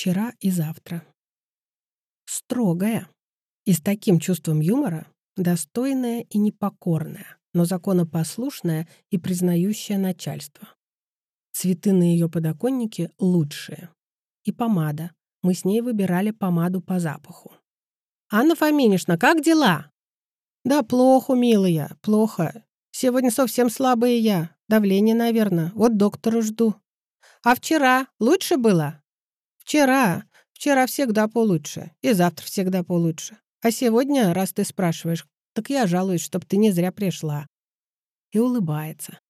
Вчера и завтра. Строгая. И с таким чувством юмора, достойная и непокорная, но законопослушная и признающая начальство. Цветы на ее подоконнике лучшие. И помада. Мы с ней выбирали помаду по запаху. «Анна Фоминишна, как дела?» «Да плохо, милая, плохо. Сегодня совсем слабая я. Давление, наверное. Вот доктора жду». «А вчера лучше было?» «Вчера. Вчера всегда получше. И завтра всегда получше. А сегодня, раз ты спрашиваешь, так я жалуюсь, чтоб ты не зря пришла». И улыбается.